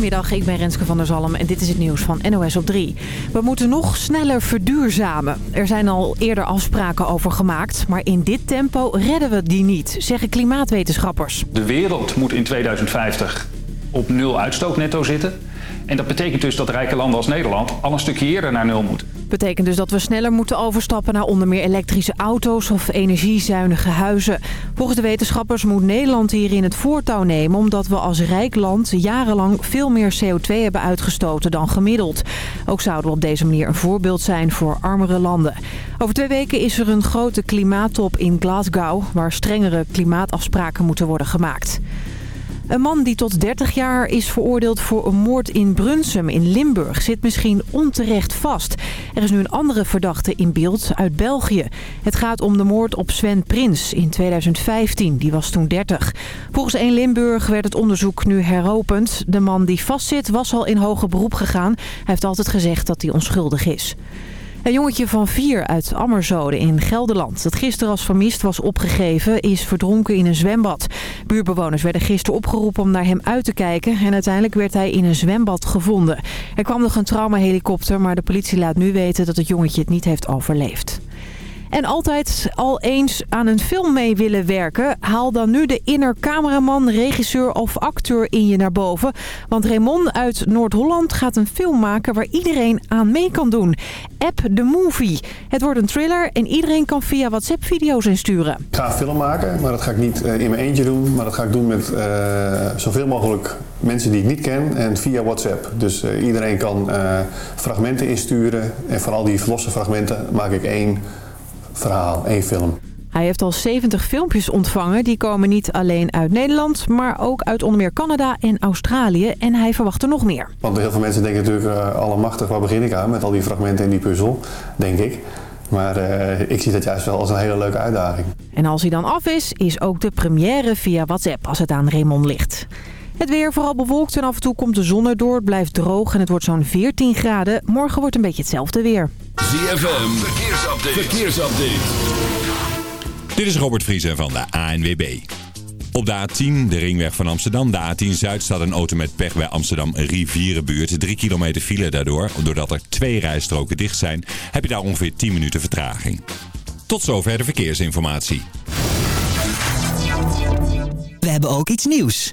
Goedemiddag, ik ben Renske van der Zalm en dit is het nieuws van NOS op 3. We moeten nog sneller verduurzamen. Er zijn al eerder afspraken over gemaakt, maar in dit tempo redden we die niet, zeggen klimaatwetenschappers. De wereld moet in 2050 op nul uitstoot netto zitten. En dat betekent dus dat rijke landen als Nederland al een stukje eerder naar nul moeten. Betekent dus dat we sneller moeten overstappen naar onder meer elektrische auto's of energiezuinige huizen. Volgens de wetenschappers moet Nederland hierin het voortouw nemen... omdat we als rijk land jarenlang veel meer CO2 hebben uitgestoten dan gemiddeld. Ook zouden we op deze manier een voorbeeld zijn voor armere landen. Over twee weken is er een grote klimaattop in Glasgow... waar strengere klimaatafspraken moeten worden gemaakt. Een man die tot 30 jaar is veroordeeld voor een moord in Brunsum in Limburg zit misschien onterecht vast. Er is nu een andere verdachte in beeld uit België. Het gaat om de moord op Sven Prins in 2015. Die was toen 30. Volgens 1 Limburg werd het onderzoek nu heropend. De man die vastzit was al in hoger beroep gegaan. Hij heeft altijd gezegd dat hij onschuldig is. Een jongetje van vier uit Ammerzode in Gelderland, dat gisteren als vermist was opgegeven, is verdronken in een zwembad. Buurbewoners werden gisteren opgeroepen om naar hem uit te kijken en uiteindelijk werd hij in een zwembad gevonden. Er kwam nog een traumahelikopter, maar de politie laat nu weten dat het jongetje het niet heeft overleefd. En altijd al eens aan een film mee willen werken? Haal dan nu de inner cameraman, regisseur of acteur in je naar boven. Want Raymond uit Noord-Holland gaat een film maken waar iedereen aan mee kan doen. App The Movie. Het wordt een thriller en iedereen kan via WhatsApp video's insturen. Ik ga een film maken, maar dat ga ik niet uh, in mijn eentje doen. Maar dat ga ik doen met uh, zoveel mogelijk mensen die ik niet ken en via WhatsApp. Dus uh, iedereen kan fragmenten insturen. En vooral die losse fragmenten maak ik één verhaal, één film. Hij heeft al 70 filmpjes ontvangen. Die komen niet alleen uit Nederland, maar ook uit onder meer Canada en Australië. En hij verwacht er nog meer. Want heel veel mensen denken natuurlijk, uh, allemachtig, waar begin ik aan met al die fragmenten in die puzzel, denk ik. Maar uh, ik zie dat juist wel als een hele leuke uitdaging. En als hij dan af is, is ook de première via WhatsApp als het aan Raymond ligt. Het weer vooral bewolkt en af en toe komt de zon erdoor. Het blijft droog en het wordt zo'n 14 graden. Morgen wordt een beetje hetzelfde weer. ZFM, verkeersupdate. verkeersupdate. Dit is Robert Vriezen van de ANWB. Op de A10, de ringweg van Amsterdam. De A10 Zuid staat een auto met pech bij Amsterdam Rivierenbuurt. 3 kilometer file daardoor. Doordat er twee rijstroken dicht zijn, heb je daar ongeveer 10 minuten vertraging. Tot zover de verkeersinformatie. We hebben ook iets nieuws.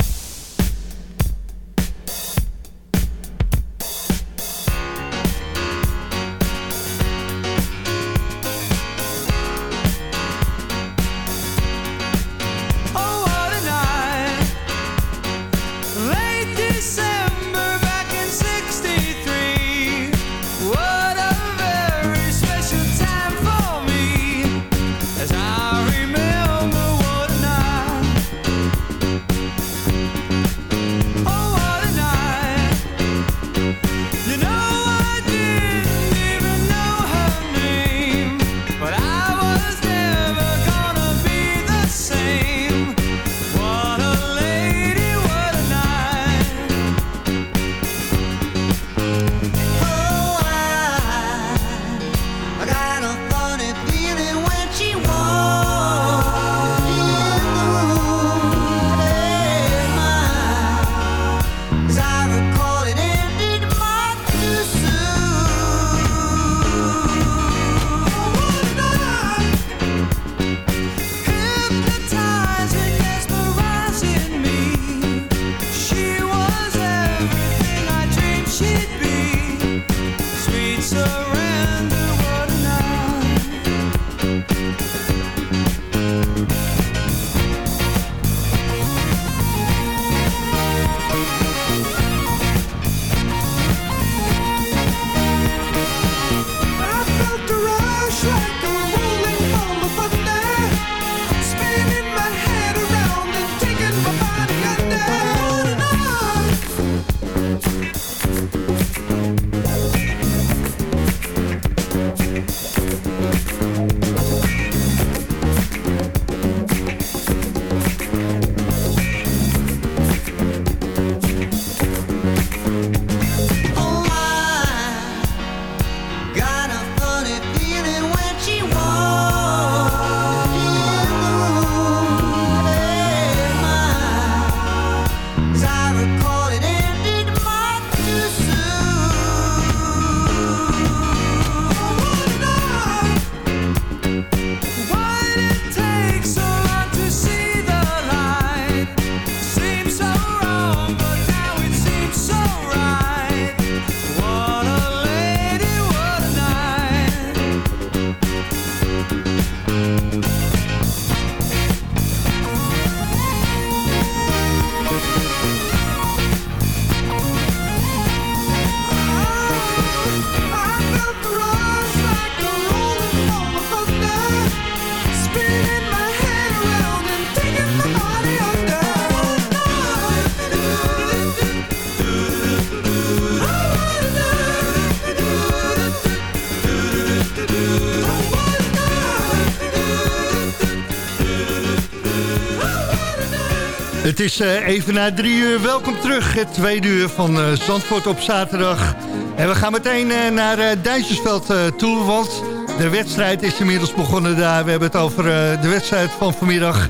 Is uh, even na drie uur. Welkom terug, het tweede uur van uh, Zandvoort op zaterdag. En we gaan meteen uh, naar Duitsersveld toe, want de wedstrijd is inmiddels begonnen daar. We hebben het over de wedstrijd van vanmiddag.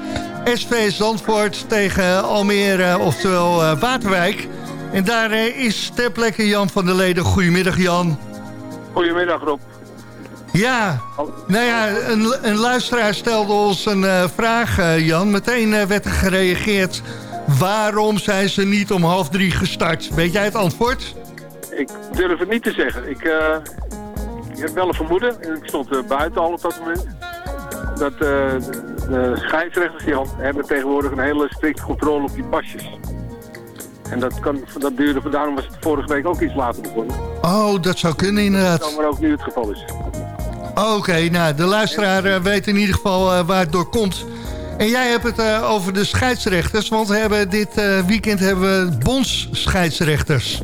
SV Zandvoort tegen Almere, oftewel Waterwijk. En daar is ter plekke Jan van der Leden. Goedemiddag Jan. Goedemiddag Rob. Ja, nou ja, een, een luisteraar stelde ons een uh, vraag, uh, Jan. Meteen uh, werd er gereageerd. Waarom zijn ze niet om half drie gestart? Weet jij het antwoord? Ik durf het niet te zeggen. Ik, ik heb wel een vermoeden. Ik stond buiten al op dat moment. Dat de, de scheidsrechters die hebben tegenwoordig een hele strikte controle op die pasjes. En dat, kan, dat duurde, daarom was het vorige week ook iets later begonnen. Oh, dat zou kunnen inderdaad. Dat maar ook nu het geval is. Oké, nou, de luisteraar uh, weet in ieder geval uh, waar het door komt. En jij hebt het uh, over de scheidsrechters, want we hebben dit weekend hebben we bondsscheidsrechters.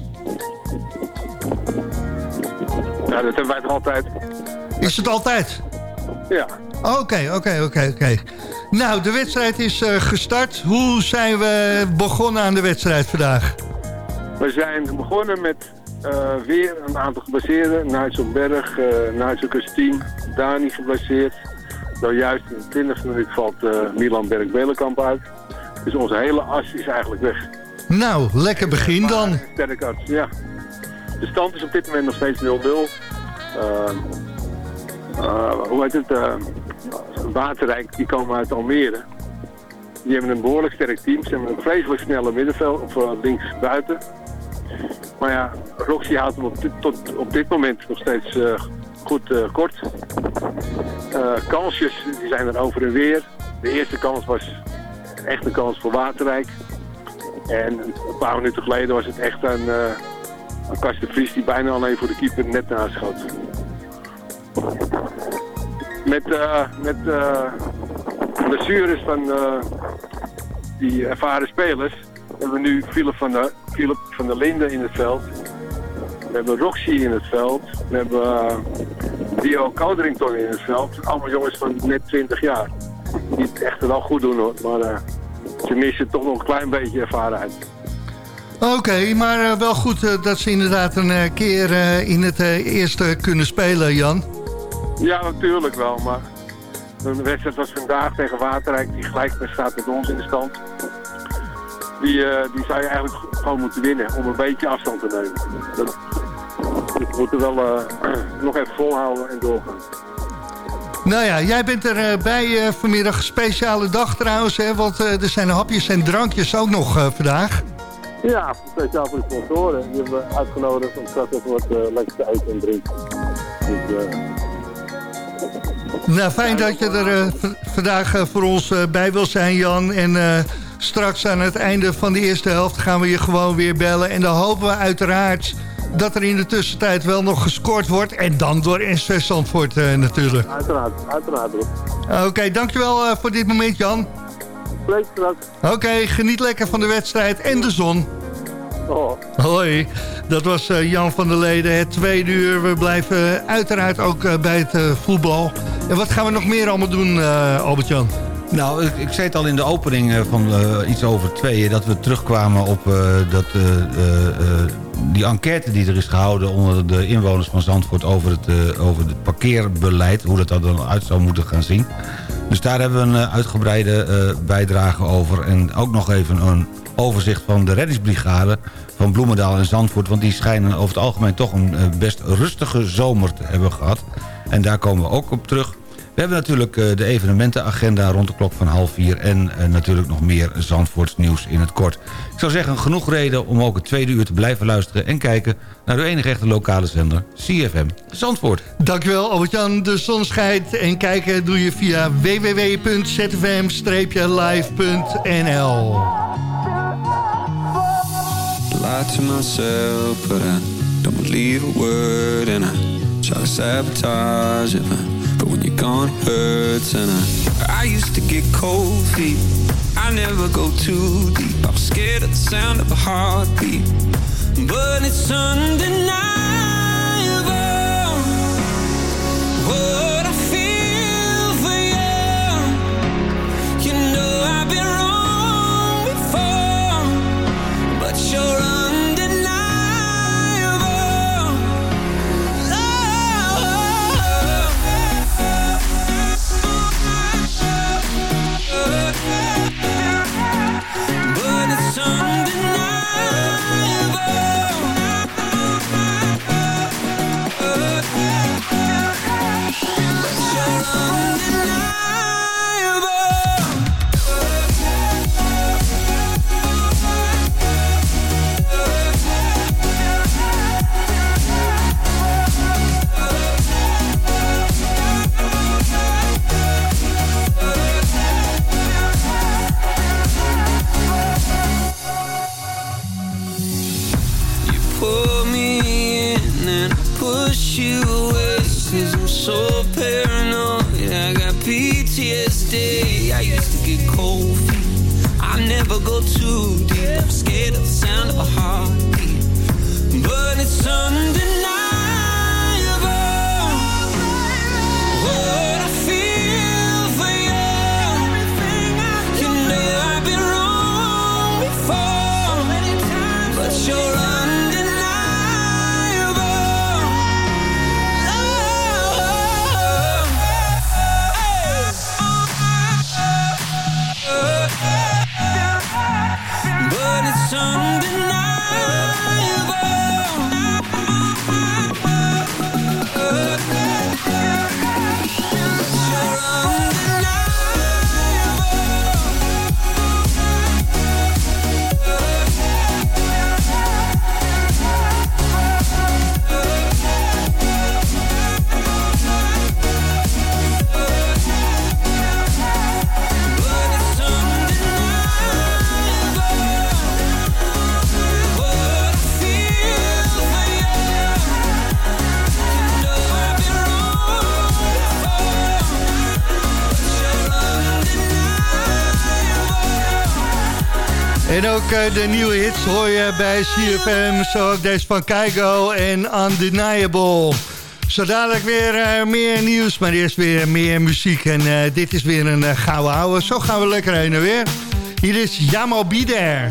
Ja, dat hebben wij toch altijd. Is het altijd? Ja. Oké, oké, oké, oké. Nou, de wedstrijd is gestart. Hoe zijn we begonnen aan de wedstrijd vandaag? We zijn begonnen met uh, weer een aantal geblesseerden. Nigel Berg, uh, Nigel Christine, Dani geblesseerd. Nou juist in de 20 minuut valt uh, Milan Berg-Belenkamp uit. Dus onze hele as is eigenlijk weg. Nou, lekker begin dan. Sterk arts, ja. De stand is op dit moment nog steeds 0-0. hoe heet het? Waterrijk, die komen uit Almere. Die hebben een behoorlijk sterk team. Ze hebben een vreselijk snelle middenveld, of links buiten. Maar ja, Roxy houdt hem op dit, tot op dit moment nog steeds uh, goed uh, kort. Uh, kansjes die zijn er over en weer. De eerste kans was echt een kans voor Waterrijk. En een paar minuten geleden was het echt een, een Vries die bijna alleen voor de keeper net naast schoot. Met, met blessures van die ervaren spelers hebben we nu Philip van der, Philip van der Linden in het veld. We hebben Roxy in het veld. We hebben uh, Dio Couderington in het veld. Allemaal jongens van net 20 jaar. Die het echt wel goed doen hoor. Maar uh, ze missen toch nog een klein beetje ervarenheid. Oké, okay, maar uh, wel goed uh, dat ze inderdaad een keer in het eerste kunnen spelen, Jan. Ja, natuurlijk wel. Maar de wedstrijd was vandaag tegen Waterrijk. Die gelijk staat met ons in de stand die, uh, die zou je eigenlijk gewoon moeten winnen om een beetje afstand te nemen. Dat, we moeten wel uh, nog even volhouden en doorgaan. Nou ja, jij bent erbij uh, vanmiddag. Speciale dag trouwens, hè, want er zijn hapjes en drankjes ook nog vandaag. Ja, speciaal voor de sponsoren. Die hebben we uitgenodigd om straks even wat lekker te eten en drinken. Dus, nou, fijn dat je er vandaag voor ons bij wil zijn, Jan. En Straks aan het einde van de eerste helft gaan we je gewoon weer bellen. En dan hopen we uiteraard dat er in de tussentijd wel nog gescoord wordt. En dan door SV Zandvoort uh, natuurlijk. Uiteraard, uiteraard. Oké, okay, dankjewel uh, voor dit moment Jan. Leuk straks. Oké, okay, geniet lekker van de wedstrijd en de zon. Oh. Hoi, dat was uh, Jan van der Leden. Het tweede uur. We blijven uiteraard ook bij het voetbal. En wat gaan we nog meer allemaal doen, Albert-Jan? Nou, ik, zei het al in de opening eh, van uh, iets over tweeën... dat we terugkwamen op uh, dat, die enquête die er is gehouden... onder de inwoners van Zandvoort over het, over het parkeerbeleid. Hoe dat dan uit zou moeten gaan zien. Dus daar hebben we een uitgebreide bijdrage over. En ook nog even een overzicht van de reddingsbrigade van Bloemendaal en Zandvoort. Want die schijnen over het algemeen toch een best rustige zomer te hebben gehad. En daar komen we ook op terug. We hebben natuurlijk eh, de evenementenagenda rond de klok van half vier... en eh, natuurlijk nog meer Zandvoorts nieuws in het kort. Ik zou zeggen, genoeg reden om ook het tweede uur te blijven luisteren... en kijken naar de enige echte lokale zender, CFM Zandvoort. Dankjewel Albert-Jan, de zon schijnt en kijken doe je via www.zfm-live.nl to myself, but I don't believe a word And I try to sabotage it, when you're gone hurts. And I I used to get cold feet. I never go too deep. I was scared of the sound of a heartbeat. But it's undeniable What I feel for you. You know I've been wrong before But you're love. Eh, de nieuwe hits hoor je bij CFM. Zo deze van Keigo en Undeniable. Zo dadelijk weer eh, meer nieuws, maar eerst weer meer muziek. En eh, dit is weer een gouden ouwe. Zo gaan we lekker heen en weer. Hier is Jamal Bieder.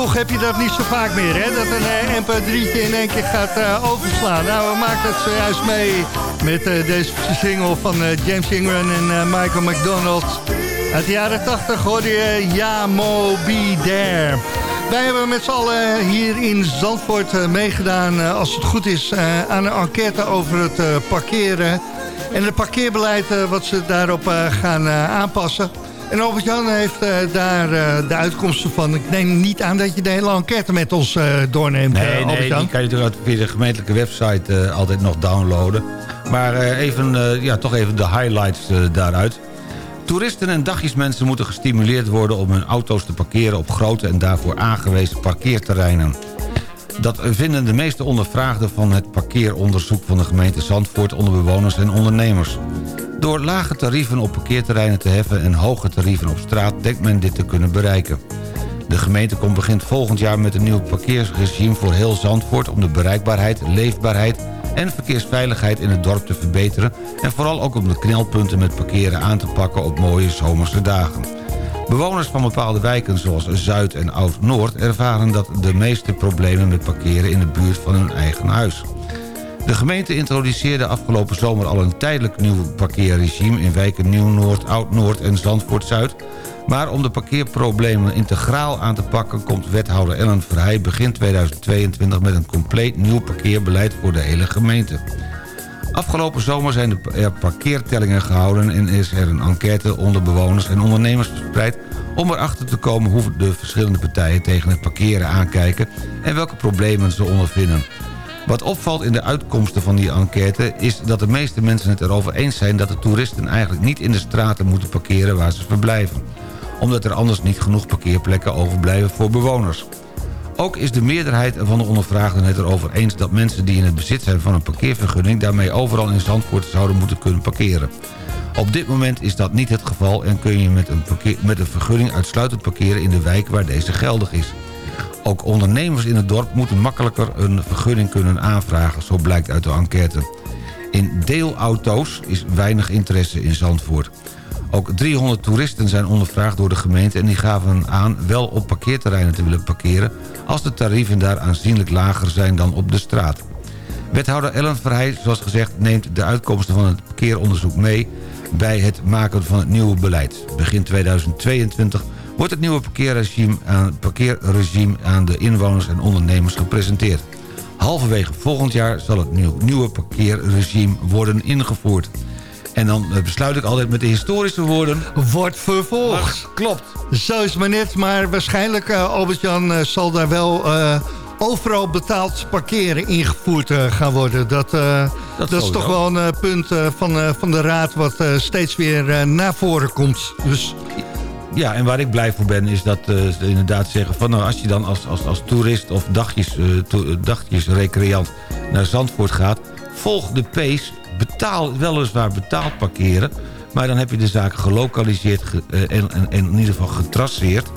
Toch heb je dat niet zo vaak meer, hè? Dat een eh, mp3'tje in één keer gaat eh, overslaan. Nou, we maken het zojuist mee met eh, deze single van James Ingram en Michael McDonald. Uit de jaren 80 hoorde je Ja Mo Be There. Wij hebben met z'n allen hier in Zandvoort meegedaan, als het goed is, aan een enquête over het parkeren. En het parkeerbeleid wat ze daarop gaan aanpassen. En Albert-Jan heeft eh, daar eh, de uitkomsten van. Ik neem niet aan dat je de hele enquête met ons eh, doorneemt, Nee, nee, die kan je natuurlijk via de gemeentelijke website altijd nog downloaden. Maar even, ja, toch even de highlights daaruit. Toeristen en dagjesmensen moeten gestimuleerd worden om hun auto's te parkeren op grote en daarvoor aangewezen parkeerterreinen. Dat vinden de meeste ondervraagden van het parkeeronderzoek van de gemeente Zandvoort onder bewoners en ondernemers. Door lage tarieven op parkeerterreinen te heffen en hoge tarieven op straat denkt men dit te kunnen bereiken. De gemeente komt begint volgend jaar met een nieuw parkeerregime voor heel Zandvoort... om de bereikbaarheid, leefbaarheid en verkeersveiligheid in het dorp te verbeteren... en vooral ook om de knelpunten met parkeren aan te pakken op mooie zomerse dagen. Bewoners van bepaalde wijken zoals Zuid en Oud-Noord... ervaren dat de meeste problemen met parkeren in de buurt van hun eigen huis. De gemeente introduceerde afgelopen zomer al een tijdelijk nieuw parkeerregime... in wijken Nieuw-Noord, Oud-Noord en Zandvoort-Zuid... Maar om de parkeerproblemen integraal aan te pakken... komt wethouder Ellen Verheij begin 2022 met een compleet nieuw parkeerbeleid voor de hele gemeente. Afgelopen zomer zijn er parkeertellingen gehouden... en is er een enquête onder bewoners en ondernemers verspreid... om erachter te komen hoe de verschillende partijen tegen het parkeren aankijken... en welke problemen ze ondervinden. Wat opvalt in de uitkomsten van die enquête... is dat de meeste mensen het erover eens zijn... dat de toeristen eigenlijk niet in de straten moeten parkeren waar ze verblijven. Omdat er anders niet genoeg parkeerplekken overblijven voor bewoners. Ook is de meerderheid van de ondervraagden het erover eens... dat mensen die in het bezit zijn van een parkeervergunning... daarmee overal in Zandvoort zouden moeten kunnen parkeren. Op dit moment is dat niet het geval... en kun je met een, met een vergunning uitsluitend parkeren in de wijk waar deze geldig is. Ook ondernemers in het dorp moeten makkelijker een vergunning kunnen aanvragen... zo blijkt uit de enquête. In deelauto's is weinig interesse in Zandvoort. Ook 300 toeristen zijn ondervraagd door de gemeente... en die gaven aan wel op parkeerterreinen te willen parkeren... als de tarieven daar aanzienlijk lager zijn dan op de straat. Wethouder Ellen Verheij, zoals gezegd, neemt de uitkomsten van het parkeeronderzoek mee... bij het maken van het nieuwe beleid. Begin 2022 wordt het nieuwe parkeerregime aan, parkeerregime aan de inwoners en ondernemers gepresenteerd. Halverwege volgend jaar zal het nieuw- nieuwe parkeerregime worden ingevoerd. En dan eh, besluit ik altijd met de historische woorden... Wordt vervolgd. Klopt. Zo is maar net, maar waarschijnlijk, eh, Albert-Jan, eh, zal daar wel overal betaald parkeren ingevoerd gaan worden. Dat, dat, is toch wel een punt van, van de raad wat steeds weer naar voren komt. Dus Ja, en waar ik blij voor ben is dat ze inderdaad zeggen... van nou, als je dan als, als, als toerist of dagjes, to- dagjesrecreant naar Zandvoort gaat... volg de pace, betaal, weliswaar betaald parkeren... maar dan heb je de zaak gelokaliseerd ge- eh, en, in ieder geval getraceerd...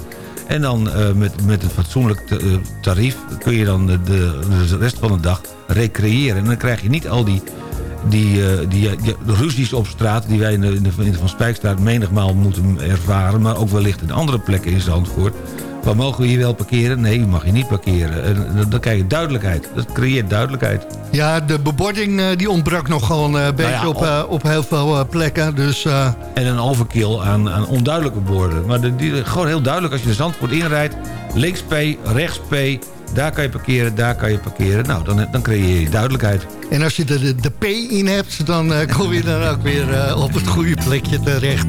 En dan eh, met, met een fatsoenlijk eh, tarief kun je dan de, de, rest van de dag recreëren. En dan krijg je niet al die, die, die, ruzies op straat... die wij in de, in de Van Spijkstraat menigmaal moeten ervaren... maar ook wellicht in andere plekken in Zandvoort. Waar mogen we hier wel parkeren? Nee, je mag hier niet parkeren. En dan, krijg je duidelijkheid. Dat creëert duidelijkheid. ja, de bebording eh, die ontbrak nog gewoon eh, een beetje ja, op, op- eh, op heel veel plekken. Dus En een overkill aan, aan onduidelijke borden. Maar de, die, gewoon heel duidelijk, als je de Zandvoort inrijdt... links P, rechts P, daar kan je parkeren, daar kan je parkeren. Nou, dan, dan creëer je duidelijkheid. En als je de, de, P in hebt, dan eh, kom je dan ook weer eh, op het goede plekje terecht.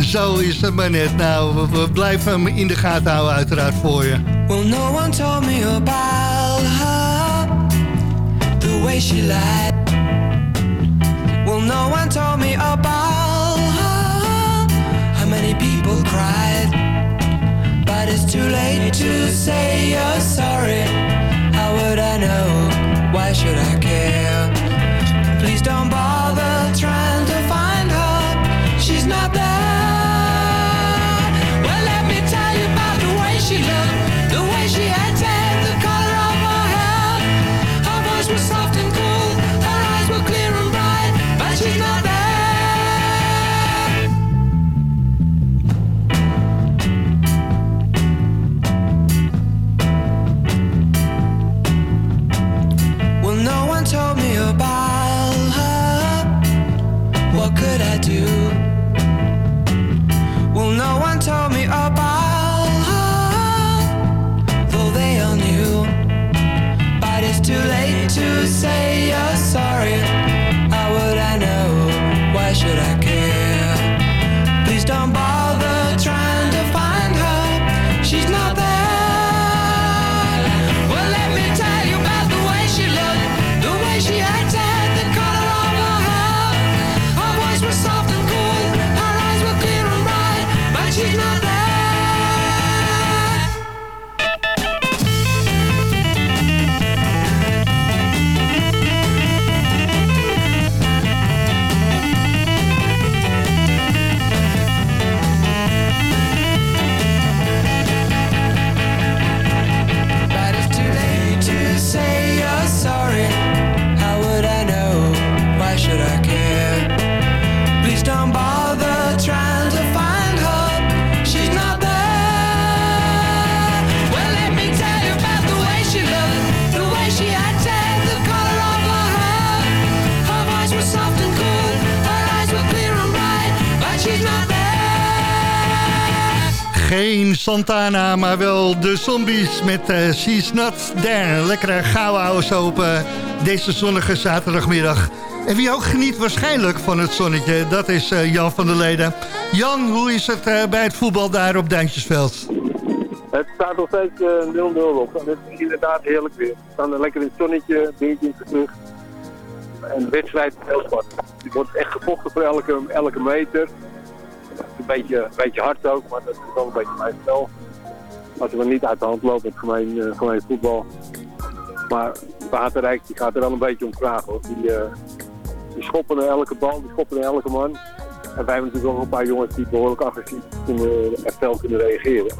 Zo is het maar net. Nou, we, we blijven hem in de gaten houden uiteraard voor je. Well, no one told me about her, the way she lied. Well, no one told me about her, how many people cried. But it's too late to say you're sorry. How would I know? Why should I care? Don't bother Maar wel de zombies met eh She's Not There. Lekkere gauw zo op eh, deze zonnige zaterdagmiddag. En wie ook geniet waarschijnlijk van het zonnetje, dat is eh, Jan van der Leden. Jan, hoe is het bij het voetbal daar op Duintjesveld? Het staat nog steeds eh, 0-0 op. Het is inderdaad heerlijk weer. We staan er lekker in het zonnetje, dingetje in terug. En de wedstrijd heel spannend. Het wordt echt gevochten voor elke, elke meter. Een beetje, een beetje hard ook, maar dat is wel een beetje mijn spel. Als het maar niet uit de hand loopt met gemeen, gemeen voetbal. Maar Waterrijk die gaat er wel een beetje om vragen. Hoor. Die, eh, die schoppen naar elke bal, die schoppen naar elke man. En wij hebben natuurlijk ook een paar jongens die behoorlijk agressief kunnen, echt fel kunnen reageren.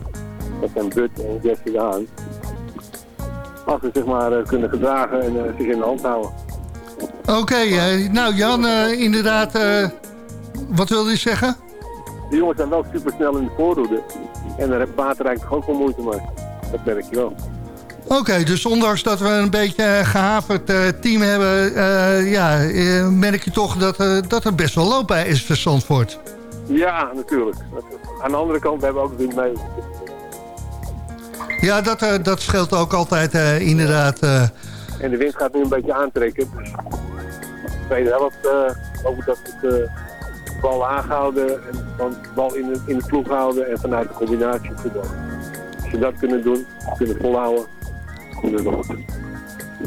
Dat zijn But en Jesse Haan. Als ze zich maar eh, kunnen gedragen en zich in de hand houden. Oké, nou Jan, inderdaad, wat wilde je zeggen? Die jongens zijn wel super snel in de voorhoede. En daar heeft Waterrijk toch ook wel moeite mee. Dat merk je wel. Oké, dus ondanks dat we een beetje een gehaverd eh, team hebben... eh, ja, eh, merk je toch dat, eh, dat er best wel loop bij is voor Zandvoort. Ja, natuurlijk. Aan de andere kant hebben we ook wind mee. Ja, dat, eh, dat scheelt ook altijd eh, inderdaad. eh. En de wind gaat nu een beetje aantrekken. Dus de tweede helft eh hoop ik dat het, eh, bal aangehouden en dan de bal in de, in de ploeg houden en vanuit de combinatie voetbal. Als we dat kunnen doen, kunnen volhouden, kunnen we nog.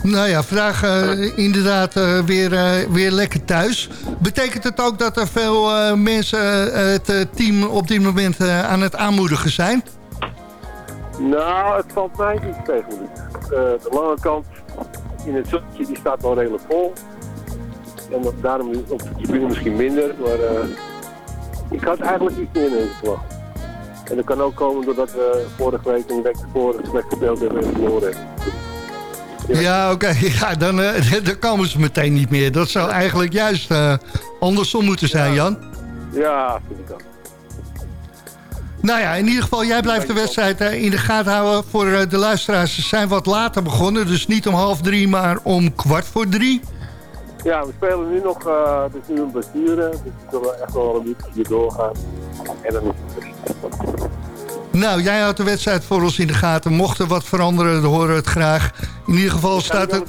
Nou ja, vandaag eh, inderdaad eh, weer, eh, weer lekker thuis. Betekent het ook dat er veel mensen het team op dit moment aan het aanmoedigen zijn? Nou, het valt mij niet tegen. De lange kant in het zonnetje die staat wel redelijk vol. En dat- daarom op de tribune misschien minder. Maar eh, ik had eigenlijk iets meer in verwacht. En dat kan ook komen doordat we vorige week en de week ervoor slecht gespeeld hebben en verloren hebben. Ja, oké. Ja, dan, eh, dan komen ze meteen niet meer. Dat zou eigenlijk juist eh, andersom moeten zijn, Jan. Ja, vind ik ook. Nou ja, in ieder geval, jij blijft de wedstrijd in de gaten houden. Voor de luisteraars, ze zijn wat later begonnen. Dus niet om half drie, maar om kwart voor drie. Ja, we spelen nu nog, het is nu een blessure. Dus we zullen echt wel een minuutje hier doorgaan. En dan is het Nou, jij houdt de wedstrijd voor ons in de gaten. Mocht er wat veranderen, dan horen we het graag. In ieder geval staat het...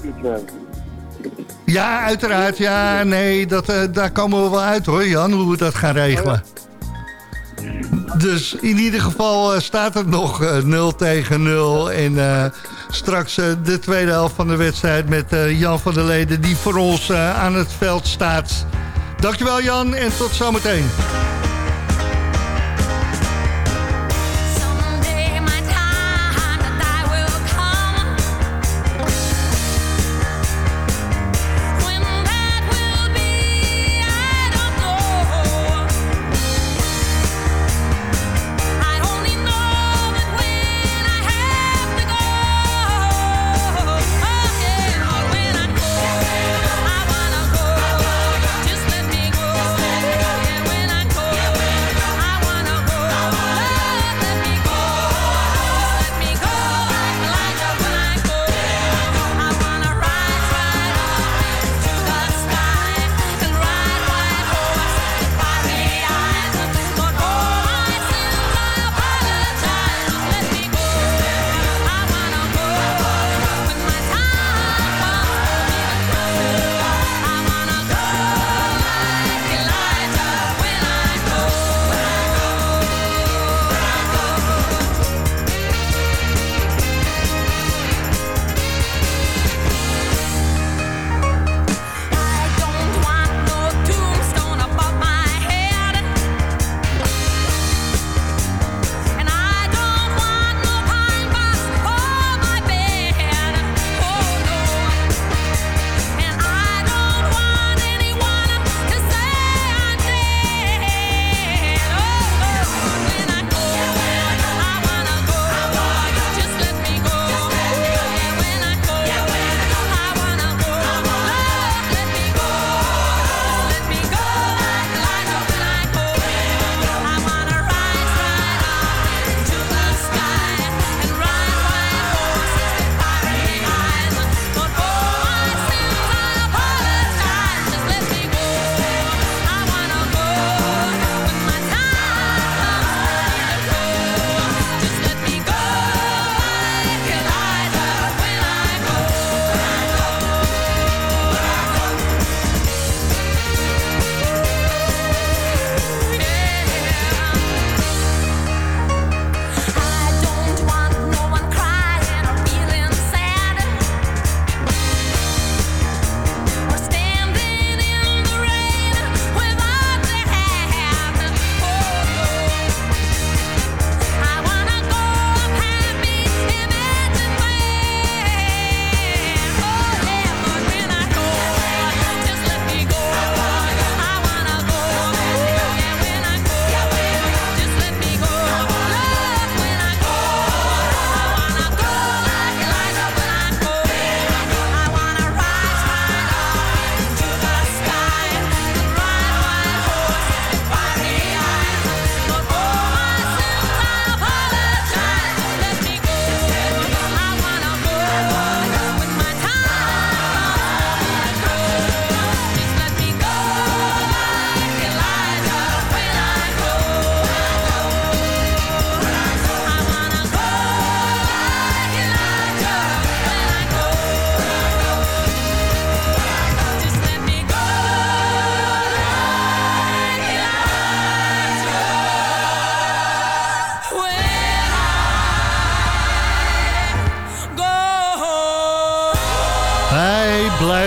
Ja, uiteraard. Ja, nee, dat, eh, daar komen we wel uit hoor, Jan, hoe we dat gaan regelen. Dus in ieder geval eh, staat het nog eh, 0 tegen 0. En eh, straks eh, de tweede helft van de wedstrijd met eh, Jan van der Leden... die voor ons eh, aan het veld staat. Dankjewel Jan en tot zometeen.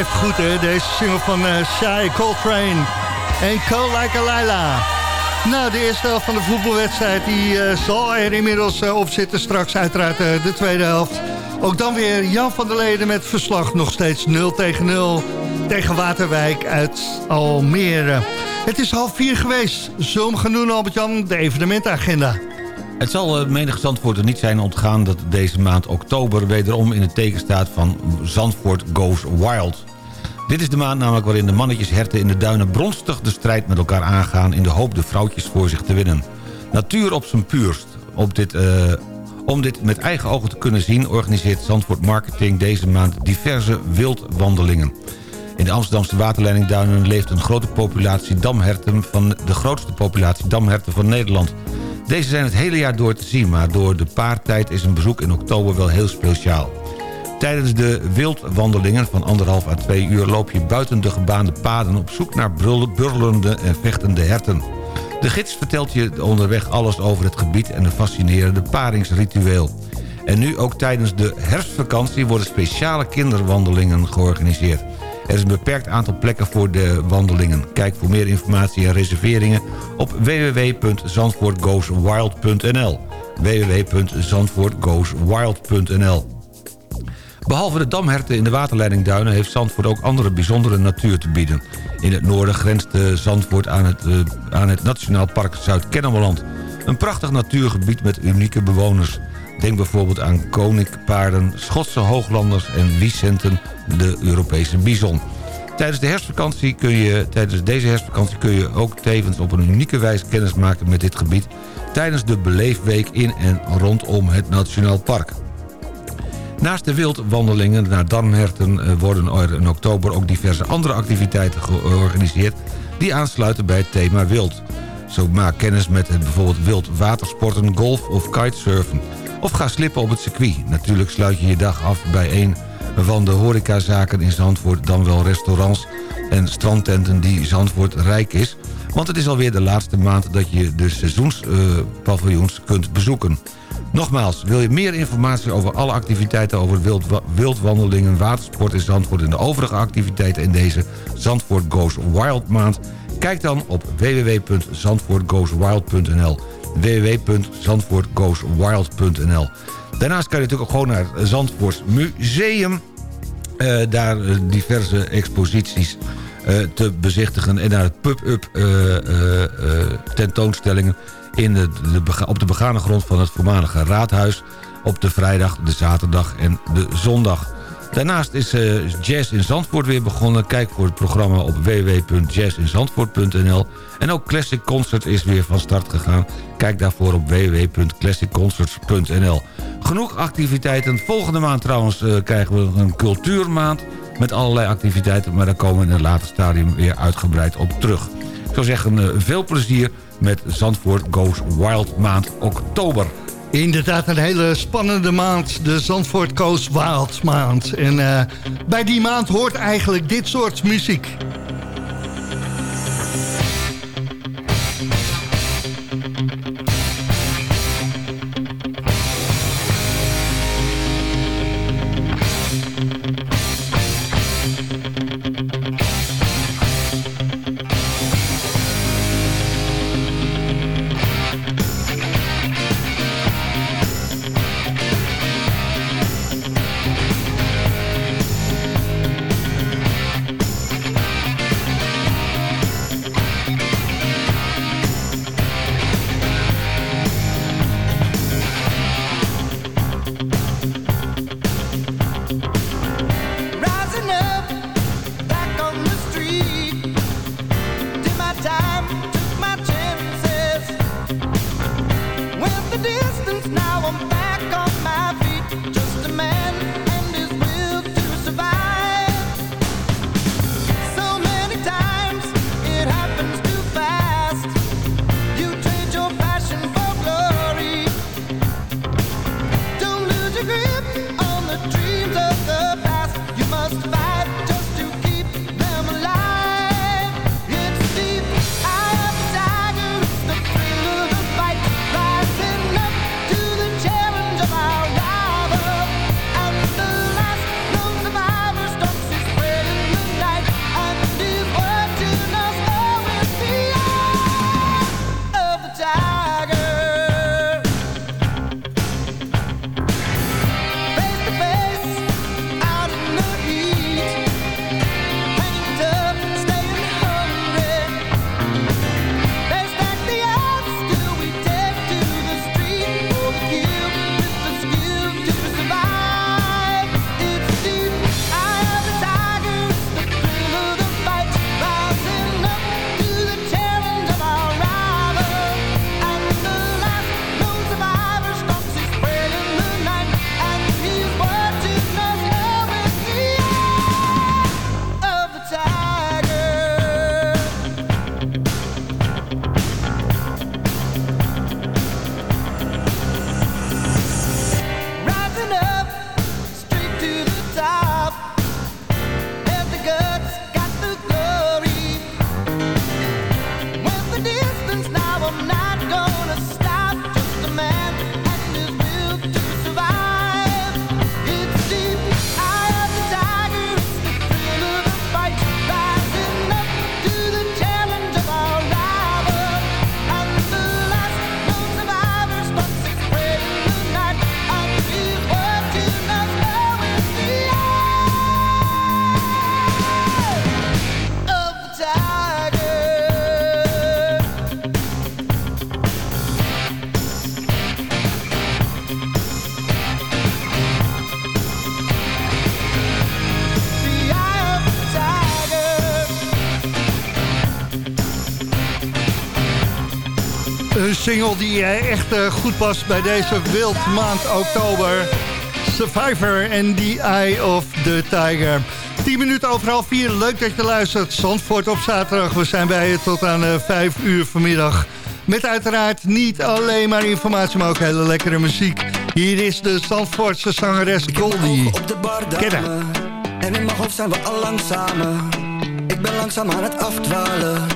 Goed, hè? Deze single van uh, Shai Coltrane en Cold Like a Lila. Nou, de eerste helft van de voetbalwedstrijd die, uh, zal er inmiddels uh, op zitten. Straks uiteraard de tweede helft. Ook dan weer Jan van der Leden met verslag nog steeds 0 tegen 0 tegen Waterwijk uit Almere. Het is half vier geweest. Zullen we gaan doen, Albert-Jan, de evenementagenda. Het zal menig Zandvoort niet zijn ontgaan dat deze maand oktober wederom in het teken staat van Zandvoort Goes Wild. Dit is de maand namelijk waarin de mannetjes herten in de duinen bronstig de strijd met elkaar aangaan in de hoop de vrouwtjes voor zich te winnen. Natuur op zijn puurst. Op dit, uh, om dit met eigen ogen te kunnen zien organiseert Zandvoort Marketing deze maand diverse wildwandelingen. In de Amsterdamse waterleidingduinen leeft een grote populatie damherten van de grootste populatie damherten van Nederland. Deze zijn het hele jaar door te zien, maar door de paartijd is een bezoek in oktober wel heel speciaal. Tijdens de wildwandelingen van anderhalf à twee uur loop je buiten de gebaande paden op zoek naar burlende en vechtende herten. De gids vertelt je onderweg alles over het gebied en een fascinerende paringsritueel. En nu ook tijdens de herfstvakantie worden speciale kinderwandelingen georganiseerd. Er is een beperkt aantal plekken voor de wandelingen. Kijk voor meer informatie en reserveringen op www.zandvoortgoeswild.nl www.zandvoortgoeswild.nl Behalve de damherten in de waterleidingduinen... heeft Zandvoort ook andere bijzondere natuur te bieden. In het noorden grenst Zandvoort aan het, uh, aan het Nationaal Park Zuid-Kennemerland. Een prachtig natuurgebied met unieke bewoners. Denk bijvoorbeeld aan koninkpaarden, Schotse hooglanders en wiesenten, de Europese bison. Tijdens, de herfstvakantie kun je, tijdens deze herfstvakantie kun je ook tevens op een unieke wijze kennis maken met dit gebied... tijdens de Beleefweek in en rondom het Nationaal Park. Naast de wildwandelingen naar damherten eh, worden er in oktober ook diverse andere activiteiten georganiseerd... die aansluiten bij het thema wild. Zo maak kennis met bijvoorbeeld wild watersporten, golf of kitesurfen. Of ga slippen op het circuit. Natuurlijk sluit je je dag af bij een van de horecazaken in Zandvoort... dan wel restaurants en strandtenten die Zandvoort rijk is. Want het is alweer de laatste maand dat je de seizoenspaviljoens kunt bezoeken. Nogmaals, wil je meer informatie over alle activiteiten... over wild, wildwandelingen, watersport in Zandvoort... en de overige activiteiten in deze Zandvoort Goes Wild maand... kijk dan op www.zandvoortgoeswild.nl www.zandvoortgoeswild.nl Daarnaast kan je natuurlijk ook gewoon naar het Zandvoorts Museum... Uh, daar uh, diverse exposities uh, te bezichtigen... en naar het pub-up tentoonstellingen... In de, op de begane grond van het voormalige raadhuis... op de vrijdag, de zaterdag en de zondag. Daarnaast is uh, Jazz in Zandvoort weer begonnen. Kijk voor het programma op www.jazzinzandvoort.nl. En ook Classic Concert is weer van start gegaan. Kijk daarvoor op www.classicconcerts.nl. Genoeg activiteiten. Volgende maand trouwens uh, krijgen we een cultuurmaand... met allerlei activiteiten, maar daar komen we in een later stadium weer uitgebreid op terug. Ik zou zeggen, uh, veel plezier met Zandvoort Goes Wild maand oktober. Inderdaad, een hele spannende maand, de Zandvoort Coast Wild maand. En eh, bij die maand hoort eigenlijk dit soort muziek. Echt eh, goed past bij deze wildmaand oktober. Survivor en The Eye of the Tiger. 10 minuten over half 4. Leuk dat je luistert. Zandvoort op zaterdag. We zijn bij je tot aan uh, 5 uur vanmiddag. Met uiteraard niet alleen maar informatie, maar ook hele lekkere muziek. Hier is de Zandvoortse zangeres Goldie. op de bar En in mijn hoofd zijn we al lang samen. Ik ben langzaam aan het afdwalen.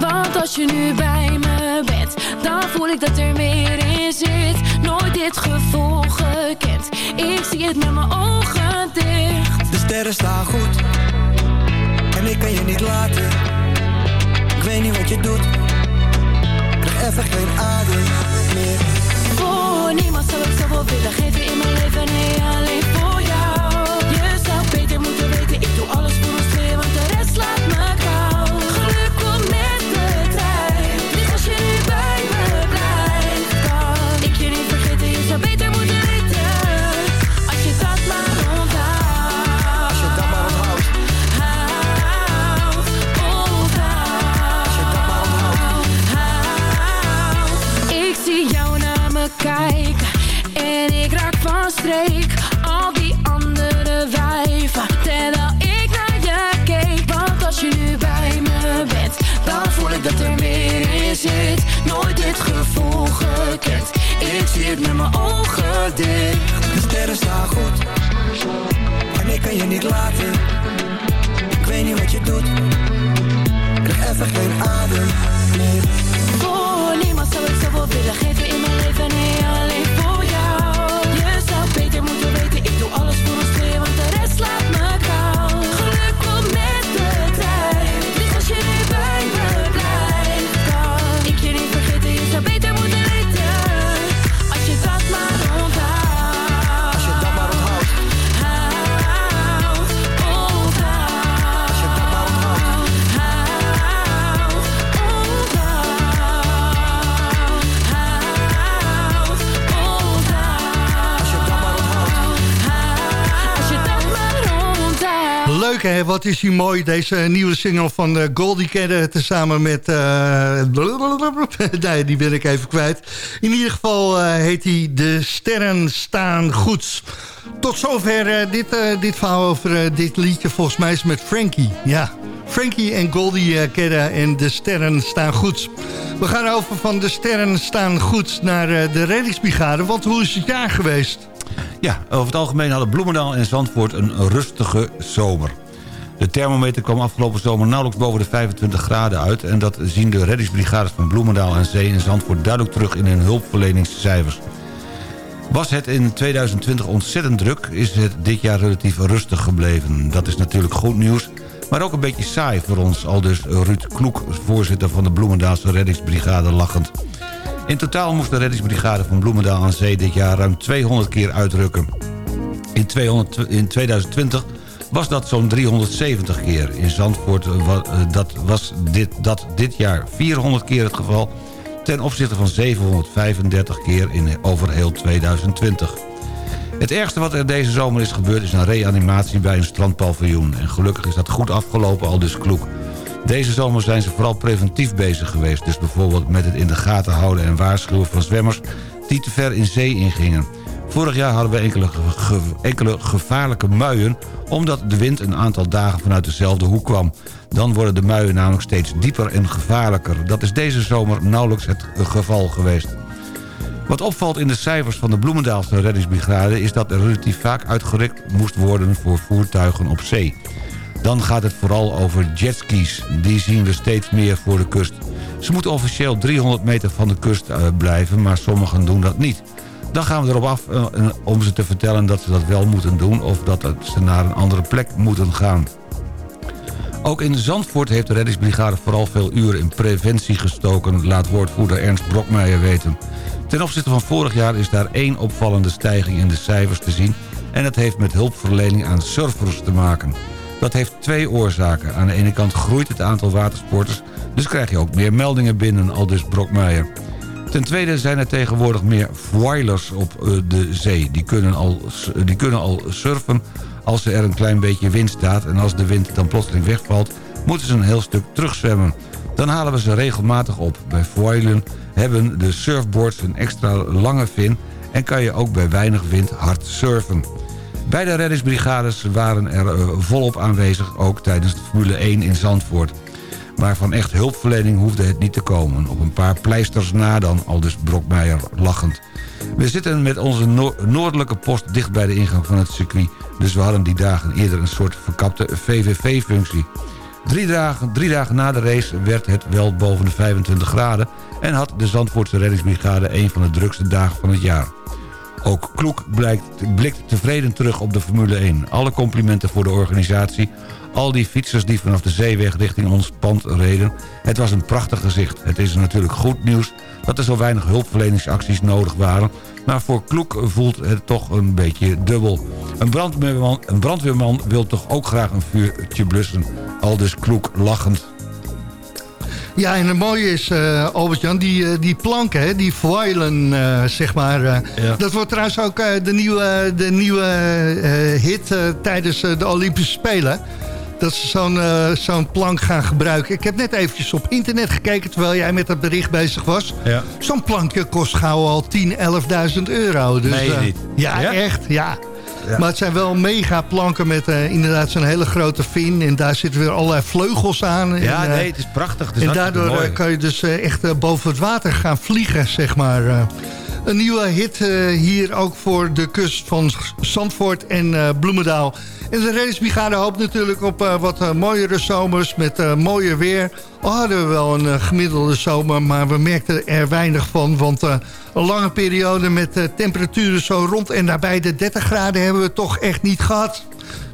Want als je nu bij me bent, dan voel ik dat er meer in zit. Nooit dit gevoel gekend, ik zie het met mijn ogen dicht. De sterren staan goed, en ik kan je niet laten. Ik weet niet wat je doet, krijg even geen adem meer. Voor niemand zou ik zoveel willen geven in mijn leven, nee alleen Al die andere wijven, terwijl ik naar je keek. Want als je nu bij me bent, dan voel ik dat er meer in zit. Nooit dit gevoel gekend, ik zie het met mijn ogen dicht. De sterren staan goed, en ik kan je niet laten. Ik weet niet wat je doet, krijg even geen adem meer. Voor niemand zou ik zoveel willen geven Leuk hè, wat is hier mooi. Deze nieuwe single van uh, Goldie Kedde tezamen met... eh, nee, die ben ik even kwijt. In ieder geval eh, heet hij De Sterren Staan Goed. Tot zover eh, dit, eh, dit verhaal over eh, dit liedje. Volgens mij is met Frankie. Ja, Frankie en Goldie eh, Kedde en De Sterren Staan Goed. We gaan over van De Sterren Staan Goed naar eh, de reddingsbrigade. Want hoe is het jaar geweest? Ja, over het algemeen hadden Bloemendaal en Zandvoort een rustige zomer. De thermometer kwam afgelopen zomer nauwelijks boven de 25 graden uit... en dat zien de reddingsbrigades van Bloemendaal en Zee en Zandvoort duidelijk terug in hun hulpverleningscijfers. Was het in 2020 ontzettend druk, is het dit jaar relatief rustig gebleven. Dat is natuurlijk goed nieuws, maar ook een beetje saai voor ons... al dus Ruud Kloek, voorzitter van de Bloemendaalse reddingsbrigade, lachend. In totaal moest de reddingsbrigade van Bloemendaal aan Zee dit jaar ruim 200 keer uitrukken. In, 200, in 2020 was dat zo'n 370 keer. In Zandvoort eh, dat was dit, dat dit jaar 400 keer het geval... ten opzichte van 735 keer in, over heel 2020. Het ergste wat er deze zomer is gebeurd is een reanimatie bij een strandpaviljoen. En gelukkig is dat goed afgelopen, al dus kloek. Deze zomer zijn ze vooral preventief bezig geweest. Dus bijvoorbeeld met het in de gaten houden en waarschuwen van zwemmers... die te ver in zee ingingen. Vorig jaar hadden we enkele, enkele gevaarlijke muien... omdat de wind een aantal dagen vanuit dezelfde hoek kwam. Dan worden de muien namelijk steeds dieper en gevaarlijker. Dat is deze zomer nauwelijks het geval geweest. Wat opvalt in de cijfers van de Bloemendaalse reddingsbrigade... is dat er relatief vaak uitgerekt moest worden voor voertuigen op zee. Dan gaat het vooral over jetskis. Die zien we steeds meer voor de kust. Ze moeten officieel 300 meter van de kust eh, blijven... maar sommigen doen dat niet. Dan gaan we erop af eh, om ze te vertellen dat ze dat wel moeten doen... of dat ze naar een andere plek moeten gaan. Ook in Zandvoort heeft de reddingsbrigade vooral veel uren in preventie gestoken... laat woordvoerder Ernst Brokmeijer weten. Ten opzichte van vorig jaar is daar één opvallende stijging in de cijfers te zien... en dat heeft met hulpverlening aan surfers te maken. Dat heeft twee oorzaken. Aan de ene kant groeit het aantal watersporters... dus krijg je ook meer meldingen binnen, al dus Brokmeijer. Ten tweede zijn er tegenwoordig meer foilers op eh, de zee. Die kunnen, al, die kunnen al surfen als er een klein beetje wind staat... en als de wind dan plotseling wegvalt... moeten ze een heel stuk terugzwemmen. Dan halen we ze regelmatig op. Bij foilen hebben de surfboards een extra lange fin... en kan je ook bij weinig wind hard surfen. Beide reddingsbrigades waren er eh, volop aanwezig... ook tijdens de Formule 1 in Zandvoort. Maar van echt hulpverlening hoefde het niet te komen. Op een paar pleisters na dan, aldus Brokmeijer lachend. We zitten met onze no- noordelijke post dicht bij de ingang van het circuit... dus we hadden die dagen eerder een soort verkapte VVV-functie. Drie dagen, drie dagen na de race werd het wel boven de 25 graden... en had de Zandvoortse reddingsbrigade een van de drukste dagen van het jaar. Ook Kloek blikt tevreden terug op de Formule 1. Alle complimenten voor de organisatie. Al die fietsers die vanaf de zeeweg richting ons pand reden. Het was een prachtig gezicht. Het is natuurlijk goed nieuws dat er zo weinig hulpverleningsacties nodig waren. Maar voor Kloek voelt het toch een beetje dubbel. Een brandweerman, een brandweerman wil toch ook graag een vuurtje blussen. Al dus Kloek lachend. Ja, en het mooie is, eh, Albert-Jan, die, eh, die planken, hè, die foilen, eh, zeg maar. Ja. Dat wordt trouwens ook de nieuwe, de nieuwe hit tijdens de Olympische Spelen. Dat ze zo'n zo'n plank gaan gebruiken. Ik heb net eventjes op internet gekeken terwijl jij met dat bericht bezig was. Ja. Zo'n plankje kost gauw al 10.000, 11.000 euro. Dus, eh, niet? Ja, Ja? echt, ja. Ja. Maar het zijn wel mega planken met eh, inderdaad zo'n hele grote fin. En daar zitten weer allerlei vleugels aan. Ja, en, eh, nee, het is prachtig. Het is en daardoor mooi. eh, kan je dus echt boven het water gaan vliegen, zeg maar. Een nieuwe hit eh, hier ook voor de kust van Zandvoort en eh, Bloemendaal. En de reddingsbrigade hoopt natuurlijk op eh, wat mooiere zomers met mooier weer. Al hadden we wel een gemiddelde zomer, maar we merkten er weinig van. Want een lange periode met temperaturen zo rond en nabij de 30 graden hebben we toch echt niet gehad.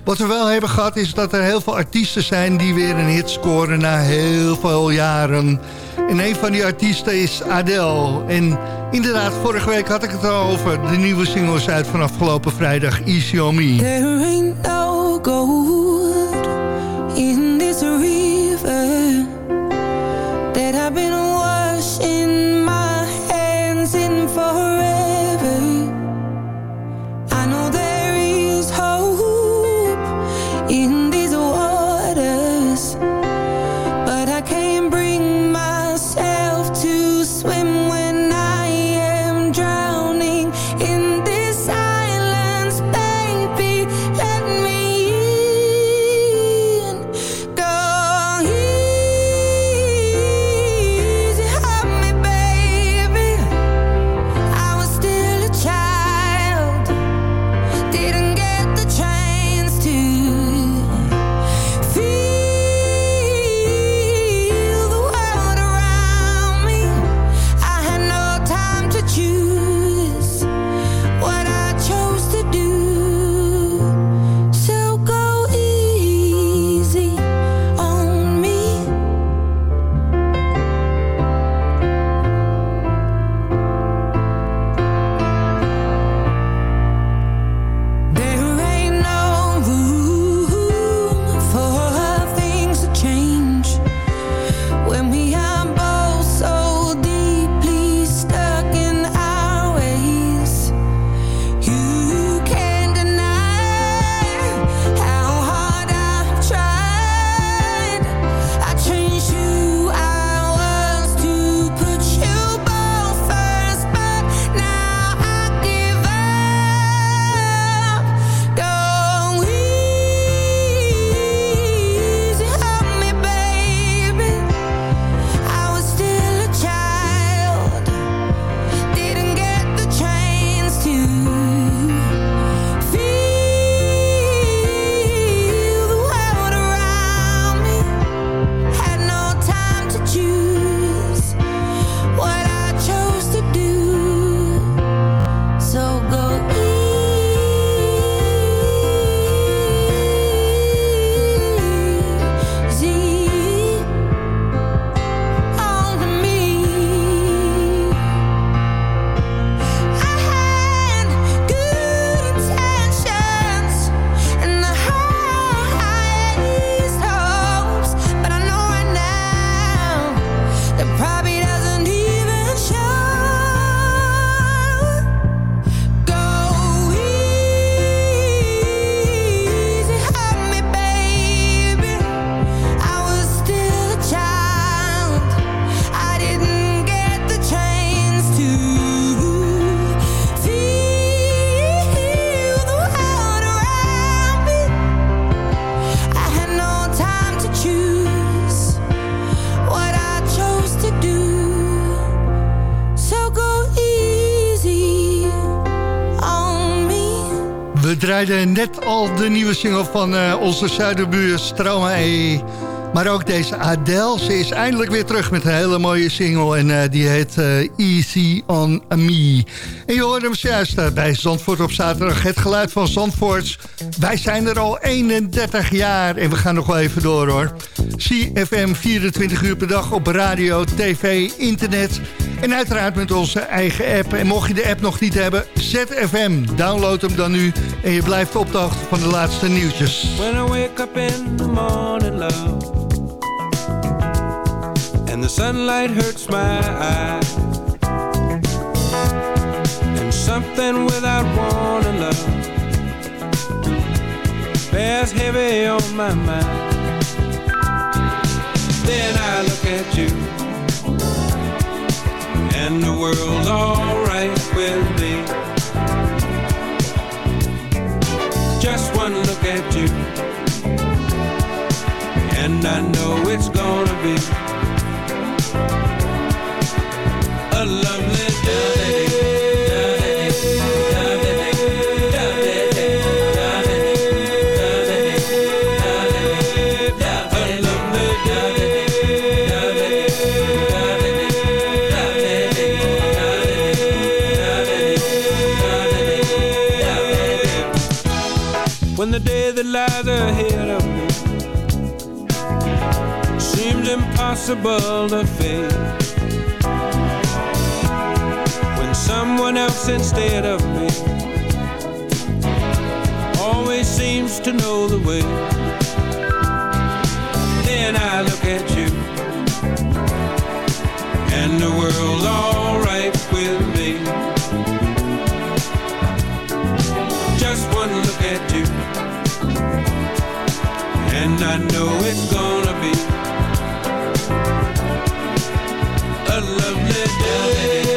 Wat we wel hebben gehad is dat er heel veel artiesten zijn... die weer een hit scoren na heel veel jaren. En een van die artiesten is Adele. En inderdaad, vorige week had ik het al over... de nieuwe singles uit van afgelopen vrijdag, Easy On Me. Net al de nieuwe single van eh, onze zuiderbuur Stromae. Maar ook deze Adele, ze is eindelijk weer terug met een hele mooie single. En eh, die heet eh, Easy on Me. En je hoorde hem juist bij Zandvoort op zaterdag. Het geluid van Zandvoort. Wij zijn er al 31 jaar en we gaan nog wel even door hoor. CFM 24 uur per dag op radio, tv, internet... En uiteraard met onze eigen app. En mocht je de app nog niet hebben, ZFM. Download hem dan nu en je blijft op de hoogte van de laatste nieuwtjes. When I wake up in the morning, love And the sunlight hurts my eyes And something without warning, love Bears heavy on my mind Then I look at you and the world's alright with me. Just one look at you, and I know it's gonna be When the day that lies ahead of me seems impossible to face. When someone else instead of me always seems to know the way. Then I look at you, and the world's alright with me. Just one look at you I know it's gonna be a lovely day.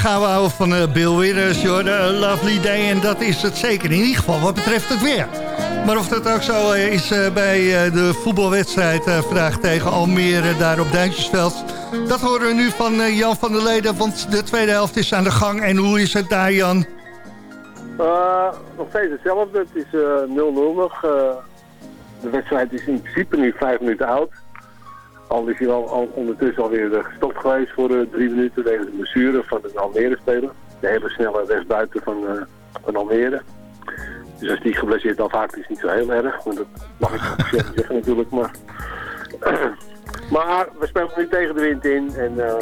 Gaan we houden van uh, Bill Withers, joh. A lovely day. En dat is het zeker. In ieder geval wat betreft het weer. Maar of dat ook zo uh, is bij de voetbalwedstrijd vandaag tegen Almere daar op Duintjesveld. Dat horen we nu van Jan van der Leden, want de tweede helft is aan de gang. En hoe is het daar, Jan? nog steeds hetzelfde. Het is 0-0 nog. de wedstrijd is in principe nu vijf minuten oud. Al is hij al, al ondertussen alweer gestopt geweest voor uh, drie minuten tegen de blessure van de Almere-speler. De hele snelle rechtsbuiten van, uh, van Almere. Dus als die geblesseerd afhaakt is het niet zo heel erg. Want dat mag ik officieel niet zeggen natuurlijk. Maar, maar we spelen nu tegen de wind in. En uh,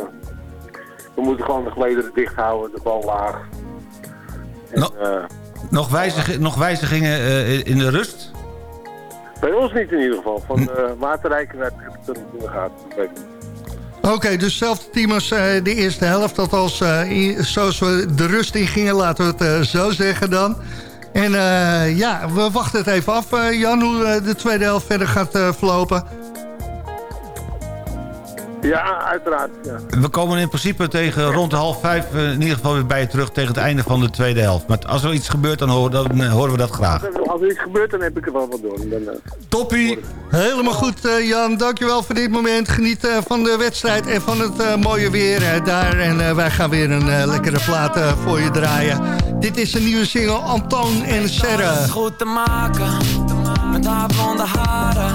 we moeten gewoon de gelederen dicht houden, de bal laag. En, eh, Nog, wijzig, nog wijzigingen eh, in de rust? Bij ons niet in ieder geval. Van uh, Waterrijk naar Edmonton in de gaten. Dat. Oké, dus hetzelfde team als eh, de eerste helft. Althans, eh, in- zoals we de rust in gingen, laten we het eh, zo zeggen dan. En eh, ja, we wachten het even af, eh, Jan, hoe eh, de tweede helft verder gaat eh, verlopen. Ja, uiteraard. Ja. We komen in principe tegen rond de half vijf eh, in ieder geval weer bij je terug tegen het einde van de tweede helft. Maar als er iets gebeurt, dan horen, dan, eh, horen we dat graag. Als er iets gebeurt, dan heb ik er wel wat door. Dan, eh, Toppie! Helemaal goed, eh, Jan. Dankjewel voor dit moment. Geniet eh, van de wedstrijd en van het mooie weer daar. En wij gaan weer een lekkere plaat voor je draaien. Dit is een nieuwe single, Anton en Serre. is goed te maken Met haar blonde haren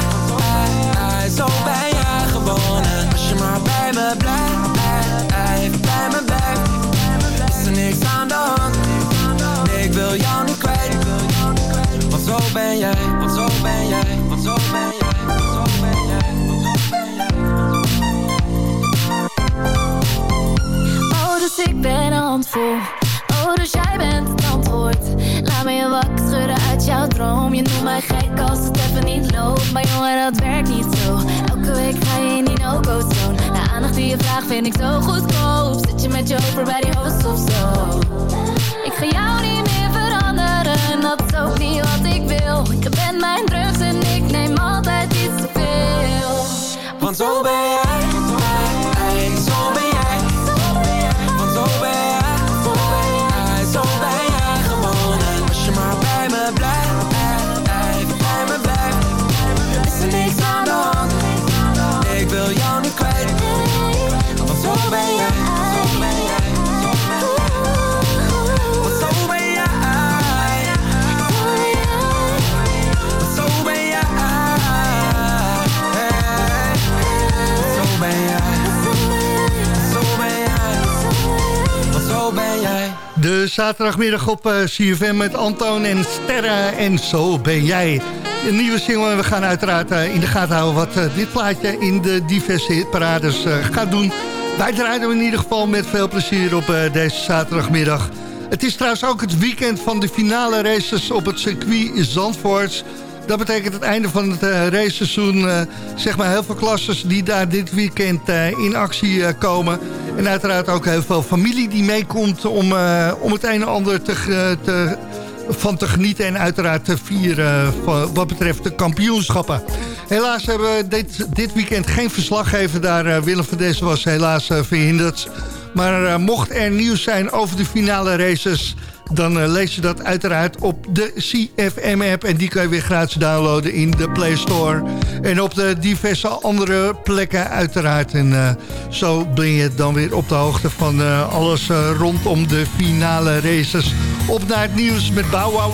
me blijft Bij me blijft Is er niks aan de hand ik wil jou niet kwijt Want zo ben jij Want zo ben jij Want zo ben jij Want zo ben jij Want zo ben jij Oh, dus ik ben een handvol. Oh, dus jij bent het antwoord. Laat me je wakker schudden uit jouw droom. Je noemt mij gek als het even niet loopt. Maar jongen, dat werkt niet zo. Week ga je in die no-go zone. De aandacht die je vraagt vind ik zo goedkoop. Zit je met je over bij die host of zo? Ik ga jou niet meer veranderen. Dat is ook niet wat ik wil. Je bent mijn drugs en ik neem altijd iets te veel. Want zo ben zaterdagmiddag op eh, CFM met Anton en Sterre en Zo ben jij. Een nieuwe single en we gaan uiteraard eh, in de gaten houden... wat eh, dit plaatje in de diverse hitparades eh, gaat doen. Wij draaien hem in ieder geval met veel plezier op deze zaterdagmiddag. Het is trouwens ook het weekend van de finale races op het circuit Zandvoort... Dat betekent het einde van het uh, raceseizoen. eh, zeg maar heel veel klasses die daar dit weekend eh, in actie komen. En uiteraard ook heel veel familie die meekomt om, om het een en ander te, te, van te genieten. En uiteraard te vieren wat betreft de kampioenschappen. Helaas hebben we dit, dit weekend geen verslaggever daar. Willem van Dessen was helaas verhinderd. Maar mocht er nieuws zijn over de finale races dan eh, lees je dat uiteraard op de CFM-app. En die kan je weer gratis downloaden in de Play Store. En op de diverse andere plekken uiteraard. En eh, zo ben je dan weer op de hoogte van eh, alles rondom de finale races. Op naar het nieuws met Bow Wow